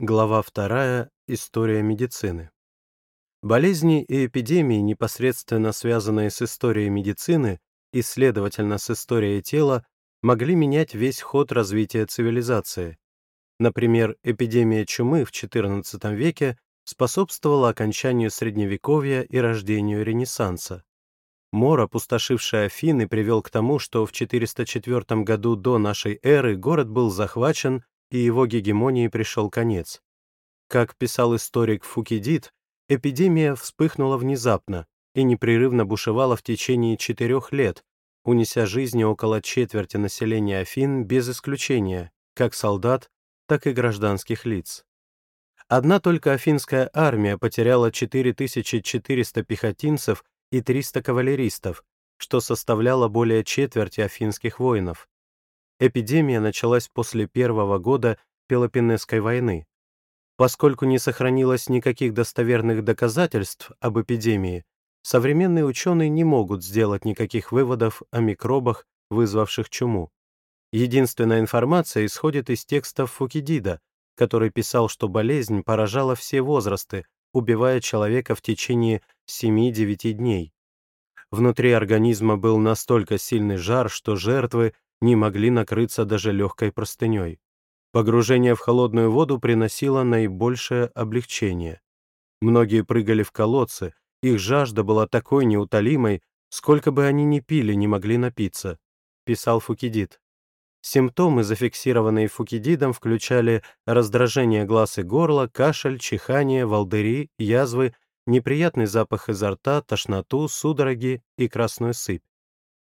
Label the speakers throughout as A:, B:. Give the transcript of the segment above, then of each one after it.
A: Глава 2. История медицины. Болезни и эпидемии, непосредственно связанные с историей медицины и, следовательно, с историей тела, могли менять весь ход развития цивилизации. Например, эпидемия чумы в XIV веке способствовала окончанию Средневековья и рождению Ренессанса. Мор, опустошивший Афины, привел к тому, что в 404 году до нашей эры город был захвачен и его гегемонии пришел конец. Как писал историк Фукидид, эпидемия вспыхнула внезапно и непрерывно бушевала в течение четырех лет, унеся жизни около четверти населения Афин без исключения, как солдат, так и гражданских лиц. Одна только афинская армия потеряла 4400 пехотинцев и 300 кавалеристов, что составляло более четверти афинских воинов. Эпидемия началась после первого года Пелопоннесской войны. Поскольку не сохранилось никаких достоверных доказательств об эпидемии, современные ученые не могут сделать никаких выводов о микробах, вызвавших чуму. Единственная информация исходит из текстов Фукидида, который писал, что болезнь поражала все возрасты, убивая человека в течение 7-9 дней. Внутри организма был настолько сильный жар, что жертвы не могли накрыться даже легкой простыней. Погружение в холодную воду приносило наибольшее облегчение. Многие прыгали в колодцы, их жажда была такой неутолимой, сколько бы они ни пили, не могли напиться, писал Фукидид. Симптомы, зафиксированные Фукидидом, включали раздражение глаз и горла, кашель, чихание, волдыри, язвы, неприятный запах изо рта, тошноту, судороги и красную сыпь.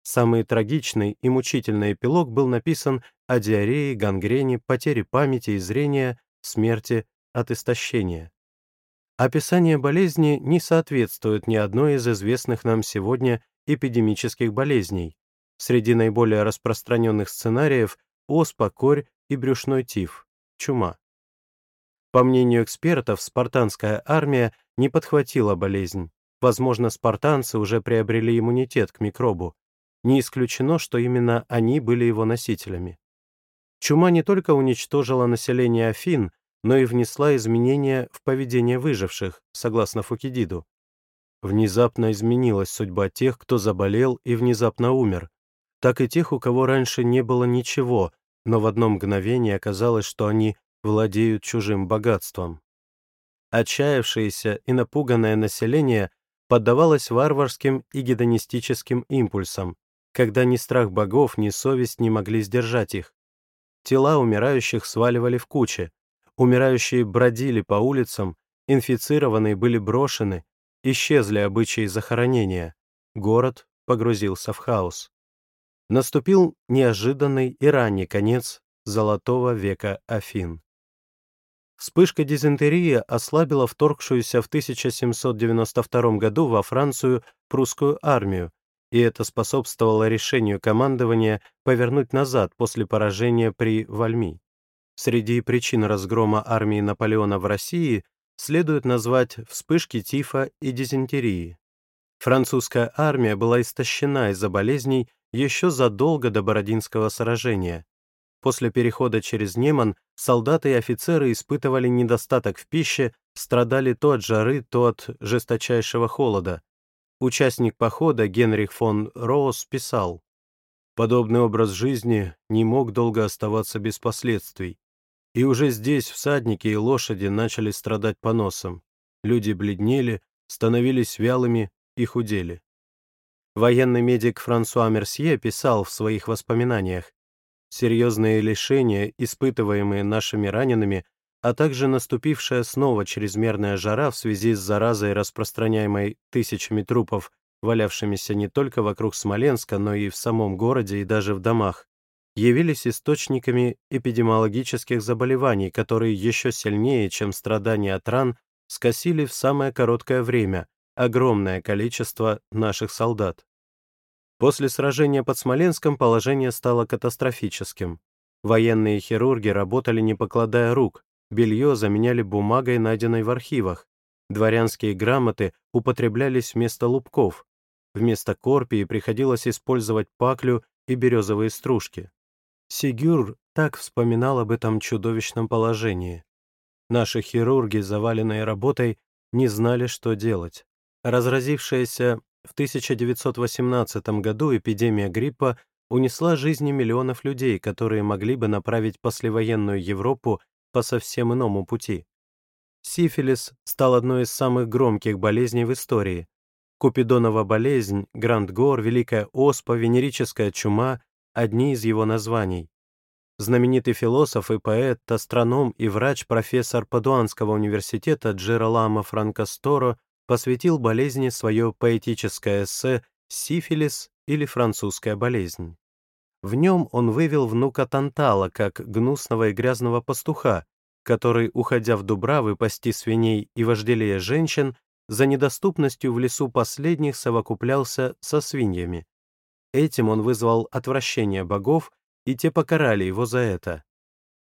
A: Самый трагичный и мучительный эпилог был написан о диарее, гангрене, потере памяти и зрения, смерти от истощения. Описание болезни не соответствует ни одной из известных нам сегодня эпидемических болезней. Среди наиболее распространенных сценариев – оспа, корь и брюшной тиф, чума. По мнению экспертов, спартанская армия не подхватила болезнь. Возможно, спартанцы уже приобрели иммунитет к микробу, не исключено, что именно они были его носителями. Чума не только уничтожила население Афин, но и внесла изменения в поведение выживших, согласно Фукидиду. Внезапно изменилась судьба тех, кто заболел и внезапно умер, так и тех, у кого раньше не было ничего, но в одно мгновение оказалось, что они владеют чужим богатством. Отчаявшееся и напуганное население поддавалось варварским и гедонистическим импульсам, когда ни страх богов, ни совесть не могли сдержать их. Тела умирающих сваливали в кучи, умирающие бродили по улицам, инфицированные были брошены, исчезли обычаи захоронения, город погрузился в хаос. Наступил неожиданный и ранний конец золотого века Афин. Вспышка дизентерии ослабила вторгшуюся в 1792 году во Францию прусскую армию, и это способствовало решению командования повернуть назад после поражения при Вальми. Среди причин разгрома армии Наполеона в России следует назвать вспышки тифа и дизентерии. Французская армия была истощена из-за болезней еще задолго до Бородинского сражения. После перехода через Неман солдаты и офицеры испытывали недостаток в пище, страдали то от жары, то от жесточайшего холода, Участник похода Генрих фон Роус писал, «Подобный образ жизни не мог долго оставаться без последствий. И уже здесь всадники и лошади начали страдать поносом. Люди бледнели, становились вялыми и худели. Военный медик Франсуа Мерсье писал в своих воспоминаниях, «Серьезные лишения, испытываемые нашими ранеными, а также наступившая снова чрезмерная жара в связи с заразой, распространяемой тысячами трупов, валявшимися не только вокруг Смоленска, но и в самом городе и даже в домах, явились источниками эпидемиологических заболеваний, которые еще сильнее, чем страдания от ран, скосили в самое короткое время огромное количество наших солдат. После сражения под Смоленском положение стало катастрофическим. Военные хирурги работали не покладая рук, Белье заменяли бумагой, найденной в архивах. Дворянские грамоты употреблялись вместо лубков. Вместо корпии приходилось использовать паклю и березовые стружки. Сигюр так вспоминал об этом чудовищном положении. Наши хирурги, заваленные работой, не знали, что делать. Разразившаяся в 1918 году эпидемия гриппа унесла жизни миллионов людей, которые могли бы направить послевоенную Европу по совсем иному пути. Сифилис стал одной из самых громких болезней в истории. Купидонова болезнь, Гранд-Гор, Великая Оспа, Венерическая чума — одни из его названий. Знаменитый философ и поэт, астроном и врач профессор Падуанского университета Джероламо Франкосторо посвятил болезни свое поэтическое эссе «Сифилис или французская болезнь». В нем он вывел внука Тантала как гнусного и грязного пастуха, который, уходя в Дубравы пасти свиней и вожделея женщин, за недоступностью в лесу последних совокуплялся со свиньями. Этим он вызвал отвращение богов, и те покарали его за это.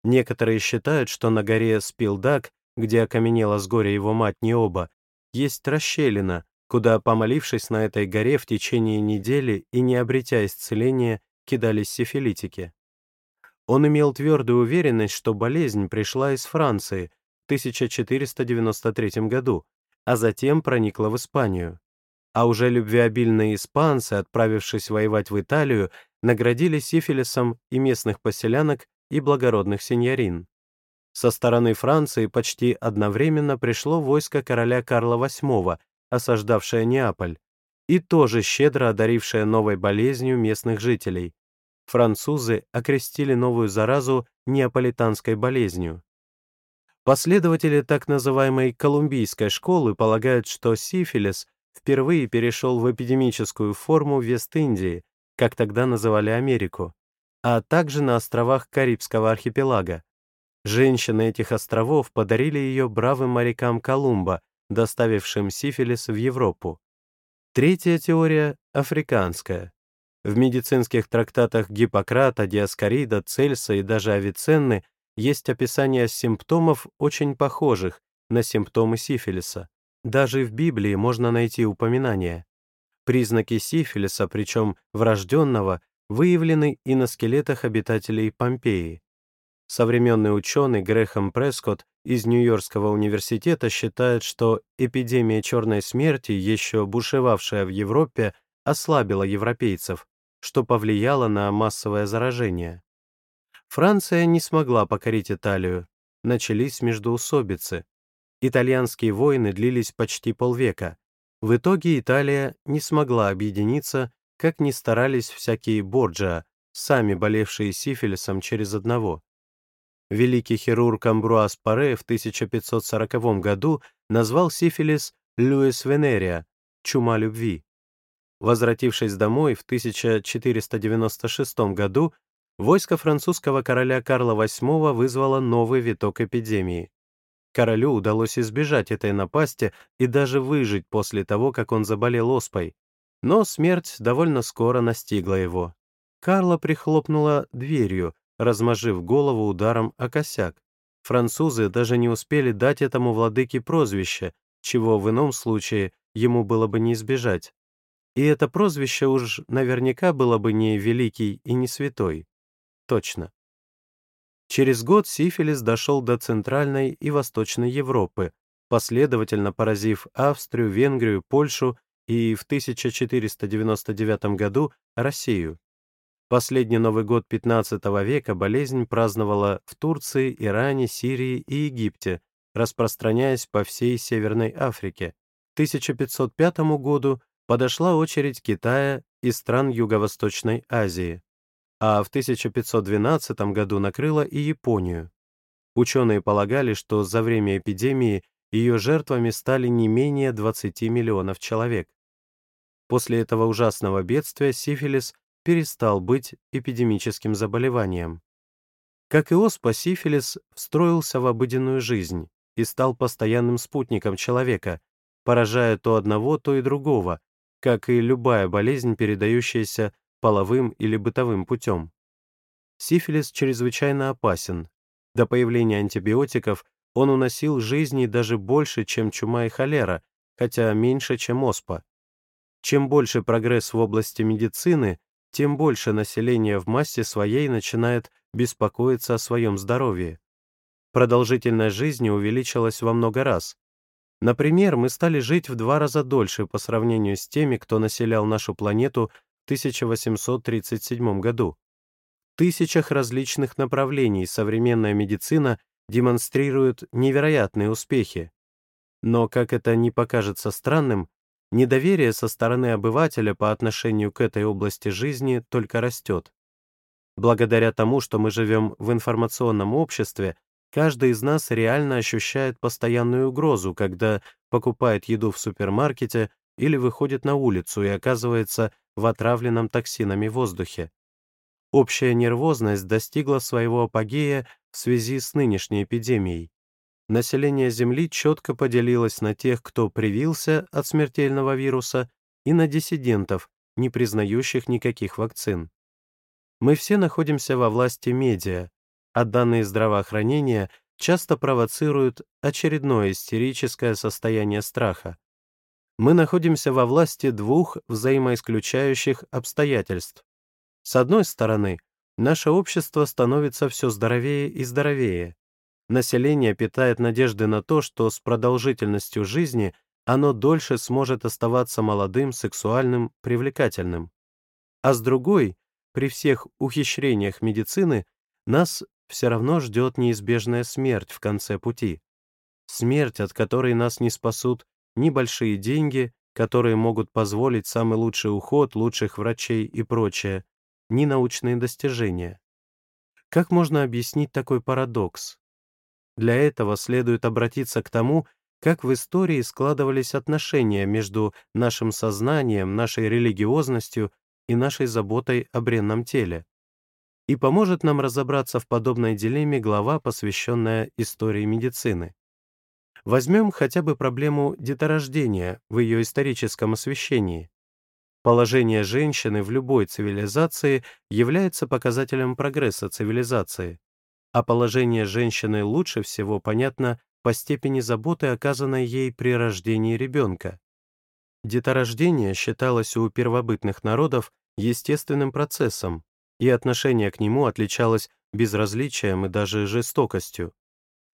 A: Некоторые считают, что на горе Спилдак, где окаменела с горя его мать Необа, есть расщелина, куда, помолившись на этой горе в течение недели и не обретя исцеления, кидались сифилитики. Он имел твердую уверенность, что болезнь пришла из Франции в 1493 году, а затем проникла в Испанию. А уже любвеобильные испанцы, отправившись воевать в Италию, наградили сифилисом и местных поселянок, и благородных сеньорин. Со стороны Франции почти одновременно пришло войско короля Карла VIII, осаждавшее Неаполь, и тоже щедро одарившее новой болезнью местных жителей. Французы окрестили новую заразу неаполитанской болезнью. Последователи так называемой колумбийской школы полагают, что сифилис впервые перешел в эпидемическую форму Вест-Индии, как тогда называли Америку, а также на островах Карибского архипелага. Женщины этих островов подарили ее бравым морякам Колумба, доставившим сифилис в Европу. Третья теория — африканская. В медицинских трактатах Гиппократа, Диаскорида, Цельса и даже Авиценны есть описание симптомов, очень похожих на симптомы сифилиса. Даже в Библии можно найти упоминания. Признаки сифилиса, причем врожденного, выявлены и на скелетах обитателей Помпеи. Современный ученый Грэхэм Прескотт из Нью-Йоркского университета считает, что эпидемия черной смерти, еще бушевавшая в Европе, ослабила европейцев, что повлияло на массовое заражение. Франция не смогла покорить Италию. Начались междоусобицы. Итальянские войны длились почти полвека. В итоге Италия не смогла объединиться, как ни старались всякие Борджиа, сами болевшие сифилисом через одного. Великий хирург Амбруаз Паре в 1540 году назвал сифилис «Люис Венерия» — «чума любви». Возвратившись домой в 1496 году, войско французского короля Карла VIII вызвало новый виток эпидемии. Королю удалось избежать этой напасти и даже выжить после того, как он заболел оспой. Но смерть довольно скоро настигла его. Карла прихлопнула дверью, размажив голову ударом о косяк. Французы даже не успели дать этому владыке прозвище, чего в ином случае ему было бы не избежать. И это прозвище уж наверняка было бы не великий и не святой. Точно. Через год сифилис дошел до Центральной и Восточной Европы, последовательно поразив Австрию, Венгрию, Польшу и в 1499 году Россию. Последний Новый год XV века болезнь праздновала в Турции, Иране, Сирии и Египте, распространяясь по всей Северной Африке. К 1505 году подошла очередь Китая и стран Юго-Восточной Азии а в 1512 году накрыла и Японию. Ученые полагали, что за время эпидемии ее жертвами стали не менее 20 миллионов человек. После этого ужасного бедствия сифилис перестал быть эпидемическим заболеванием. Как и оспа, сифилис встроился в обыденную жизнь и стал постоянным спутником человека, поражая то одного, то и другого, как и любая болезнь, передающаяся половым или бытовым путем. Сифилис чрезвычайно опасен. До появления антибиотиков он уносил жизни даже больше, чем чума и холера, хотя меньше, чем оспа. Чем больше прогресс в области медицины, тем больше население в массе своей начинает беспокоиться о своем здоровье. Продолжительность жизни увеличилась во много раз. Например, мы стали жить в два раза дольше по сравнению с теми, кто населял нашу планету в 1837 году. В тысячах различных направлений современная медицина демонстрирует невероятные успехи. Но, как это не покажется странным, недоверие со стороны обывателя по отношению к этой области жизни только растет. Благодаря тому, что мы живем в информационном обществе, каждый из нас реально ощущает постоянную угрозу, когда покупает еду в супермаркете или выходит на улицу и оказывается в отравленном токсинами воздухе. Общая нервозность достигла своего апогея в связи с нынешней эпидемией. Население Земли четко поделилось на тех, кто привился от смертельного вируса, и на диссидентов, не признающих никаких вакцин. Мы все находимся во власти медиа, а данные здравоохранения часто провоцируют очередное истерическое состояние страха. Мы находимся во власти двух взаимоисключающих обстоятельств. С одной стороны, наше общество становится все здоровее и здоровее. Население питает надежды на то, что с продолжительностью жизни оно дольше сможет оставаться молодым, сексуальным, привлекательным. А с другой, при всех ухищрениях медицины нас все равно ждет неизбежная смерть в конце пути. Смерть, от которой нас не спасут ни большие деньги, которые могут позволить самый лучший уход, лучших врачей и прочее, ни научные достижения. Как можно объяснить такой парадокс? Для этого следует обратиться к тому, как в истории складывались отношения между нашим сознанием, нашей религиозностью и нашей заботой о бренном теле. И поможет нам разобраться в подобной дилемме глава, посвященная истории медицины. Возьмем хотя бы проблему деторождения в ее историческом освещении. Положение женщины в любой цивилизации является показателем прогресса цивилизации, а положение женщины лучше всего понятно по степени заботы, оказанной ей при рождении ребенка. Деторождение считалось у первобытных народов естественным процессом, и отношение к нему отличалось безразличием и даже жестокостью.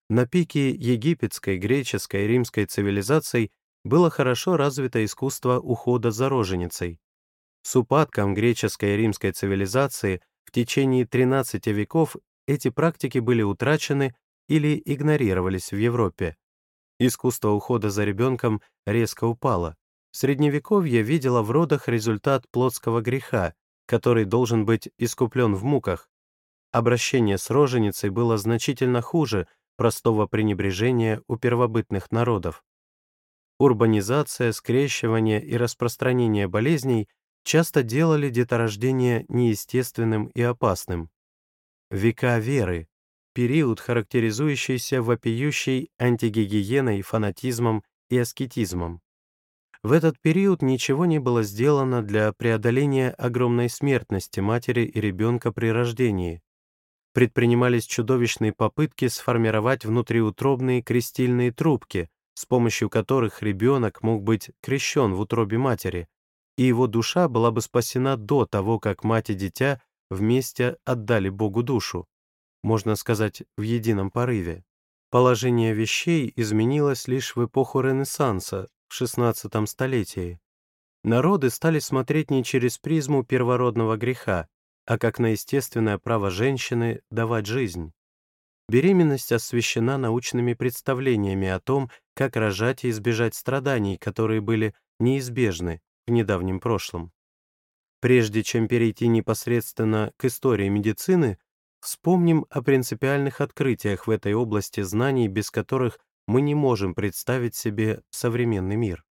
A: На пике египетской, греческой, римской цивилизаций было хорошо развито искусство ухода за роженицей. С упадком греческой и римской цивилизации в течение 13 веков эти практики были утрачены или игнорировались в Европе. Искусство ухода за ребенком резко упало. Средневековье видело в родах результат плотского греха, который должен быть искуплен в муках. Обращение с роженицей было значительно хуже простого пренебрежения у первобытных народов. Урбанизация, скрещивание и распространение болезней часто делали деторождение неестественным и опасным. Века веры — период, характеризующийся вопиющей антигигиеной, фанатизмом и аскетизмом. В этот период ничего не было сделано для преодоления огромной смертности матери и ребенка при рождении. Предпринимались чудовищные попытки сформировать внутриутробные крестильные трубки, с помощью которых ребенок мог быть крещен в утробе матери, и его душа была бы спасена до того, как мать и дитя вместе отдали Богу душу, можно сказать, в едином порыве. Положение вещей изменилось лишь в эпоху Ренессанса, в XVI столетии. Народы стали смотреть не через призму первородного греха, а как на естественное право женщины давать жизнь. Беременность освещена научными представлениями о том, как рожать и избежать страданий, которые были неизбежны в недавнем прошлом. Прежде чем перейти непосредственно к истории медицины, вспомним о принципиальных открытиях в этой области знаний, без которых мы не можем представить себе современный мир.